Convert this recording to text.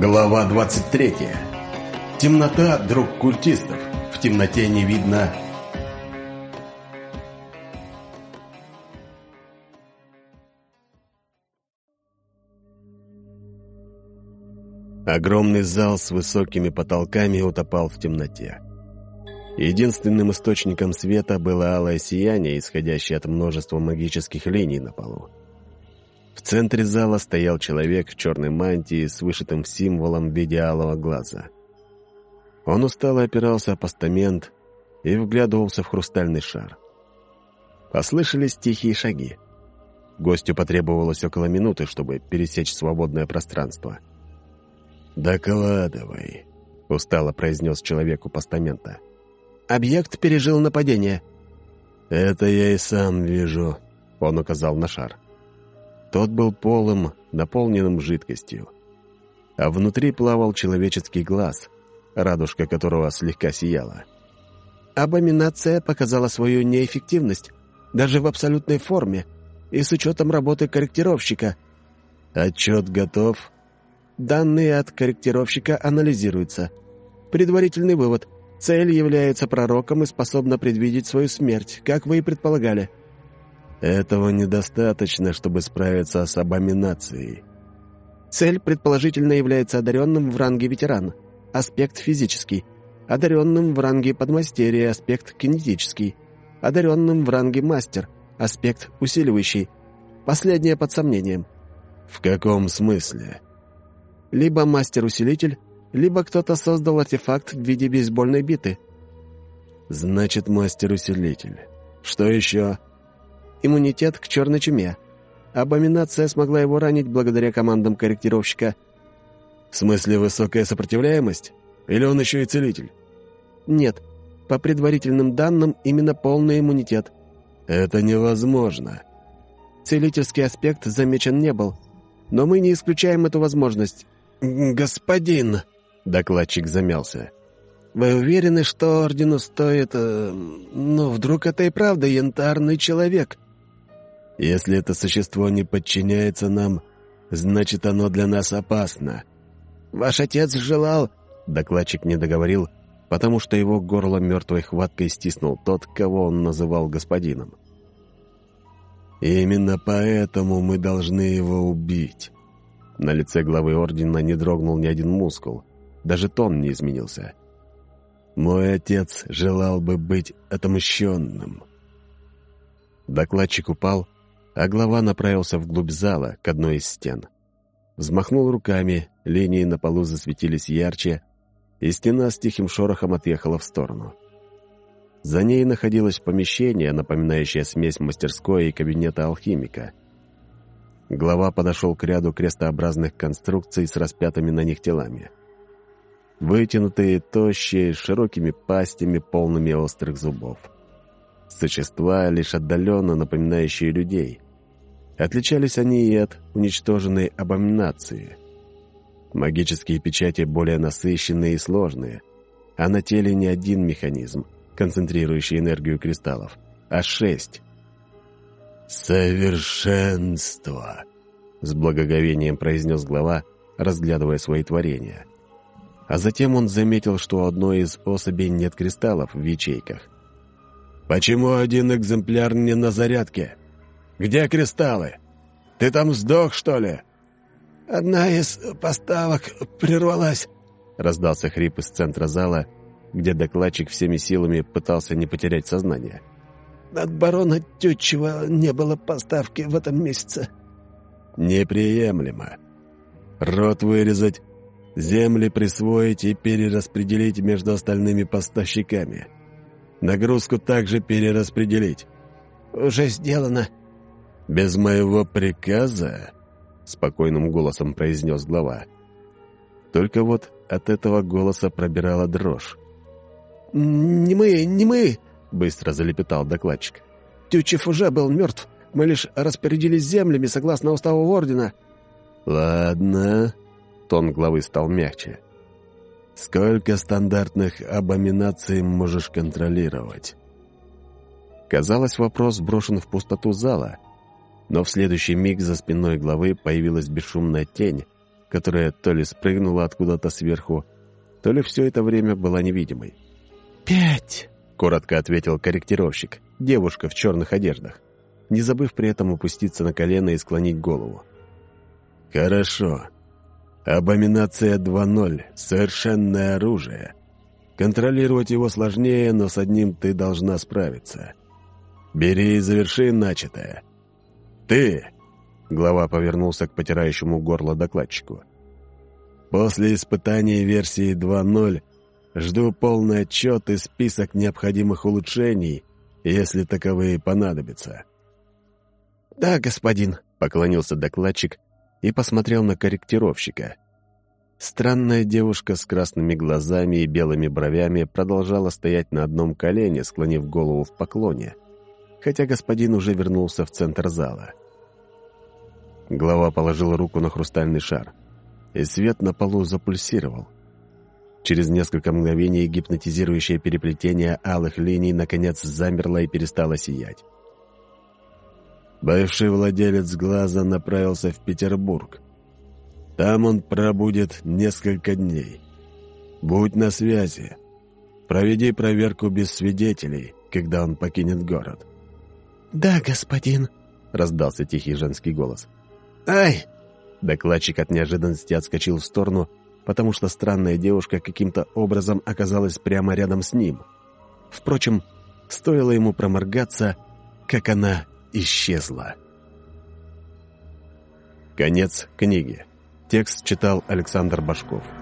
Глава 23. Темнота – друг культистов. В темноте не видно... Огромный зал с высокими потолками утопал в темноте. Единственным источником света было алое сияние, исходящее от множества магических линий на полу. В центре зала стоял человек в черной мантии с вышитым символом в виде алого глаза. Он устало опирался о постамент и вглядывался в хрустальный шар. Послышались тихие шаги. Гостю потребовалось около минуты, чтобы пересечь свободное пространство. «Докладывай», — устало произнес человек у постамента. «Объект пережил нападение». «Это я и сам вижу», — он указал на шар. Тот был полым, наполненным жидкостью. А внутри плавал человеческий глаз, радужка которого слегка сияла. Абоминация показала свою неэффективность, даже в абсолютной форме, и с учетом работы корректировщика. Отчет готов. Данные от корректировщика анализируются. Предварительный вывод. Цель является пророком и способна предвидеть свою смерть, как вы и предполагали. Этого недостаточно, чтобы справиться с абоминацией. Цель, предположительно, является одаренным в ранге ветеран. Аспект физический. Одаренным в ранге подмастерья. Аспект кинетический. Одаренным в ранге мастер. Аспект усиливающий. Последнее под сомнением. В каком смысле? Либо мастер-усилитель, либо кто-то создал артефакт в виде бейсбольной биты. Значит, мастер-усилитель. Что еще? Иммунитет к черной чуме. Абоминация смогла его ранить благодаря командам корректировщика. В смысле высокая сопротивляемость? Или он еще и целитель? Нет. По предварительным данным, именно полный иммунитет. Это невозможно. Целительский аспект замечен не был. Но мы не исключаем эту возможность. «Господин!» — докладчик замялся. «Вы уверены, что Ордену стоит... Э, ну, вдруг это и правда янтарный человек?» Если это существо не подчиняется нам, значит, оно для нас опасно. Ваш отец желал...» Докладчик не договорил, потому что его горло мертвой хваткой стиснул тот, кого он называл господином. «Именно поэтому мы должны его убить». На лице главы ордена не дрогнул ни один мускул, даже тон не изменился. «Мой отец желал бы быть отомщенным». Докладчик упал, а глава направился вглубь зала, к одной из стен. Взмахнул руками, линии на полу засветились ярче, и стена с тихим шорохом отъехала в сторону. За ней находилось помещение, напоминающее смесь мастерской и кабинета алхимика. Глава подошел к ряду крестообразных конструкций с распятыми на них телами. Вытянутые, тощие, с широкими пастями, полными острых зубов. Существа, лишь отдаленно напоминающие людей. Отличались они и от уничтоженной абоминации. Магические печати более насыщенные и сложные, а на теле не один механизм, концентрирующий энергию кристаллов, а шесть. «Совершенство!» — с благоговением произнес глава, разглядывая свои творения. А затем он заметил, что у одной из особей нет кристаллов в ячейках — Почему один экземпляр не на зарядке? Где кристаллы? Ты там сдох, что ли?» «Одна из поставок прервалась», — раздался хрип из центра зала, где докладчик всеми силами пытался не потерять сознание. «От барона Тютчева не было поставки в этом месяце». «Неприемлемо. Рот вырезать, земли присвоить и перераспределить между остальными поставщиками». Нагрузку также перераспределить». «Уже сделано». «Без моего приказа?» — спокойным голосом произнес глава. Только вот от этого голоса пробирала дрожь. «Не мы, не мы!» — быстро залепетал докладчик. «Тютчев уже был мертв. Мы лишь распорядились землями согласно уставу Ордена». «Ладно». Тон главы стал мягче. Сколько стандартных абоминаций можешь контролировать? Казалось, вопрос брошен в пустоту зала, но в следующий миг за спиной главы появилась бесшумная тень, которая то ли спрыгнула откуда-то сверху, то ли все это время была невидимой. «Пять!» — коротко ответил корректировщик, девушка в черных одеждах, не забыв при этом опуститься на колено и склонить голову. «Хорошо. Абоминация 2.0 — совершенное оружие. Контролировать его сложнее, но с одним ты должна справиться. Бери и заверши начатое. Ты!» Глава повернулся к потирающему горло докладчику. «После испытания версии 2.0 жду полный отчет и список необходимых улучшений, если таковые понадобятся». «Да, господин», — поклонился докладчик и посмотрел на корректировщика. Странная девушка с красными глазами и белыми бровями продолжала стоять на одном колене, склонив голову в поклоне, хотя господин уже вернулся в центр зала. Глава положил руку на хрустальный шар, и свет на полу запульсировал. Через несколько мгновений гипнотизирующее переплетение алых линий наконец замерло и перестало сиять. Бывший владелец глаза направился в Петербург. Там он пробудет несколько дней. Будь на связи. Проведи проверку без свидетелей, когда он покинет город. «Да, господин», — раздался тихий женский голос. «Ай!» Докладчик от неожиданности отскочил в сторону, потому что странная девушка каким-то образом оказалась прямо рядом с ним. Впрочем, стоило ему проморгаться, как она исчезла. Конец книги. Текст читал Александр Башков.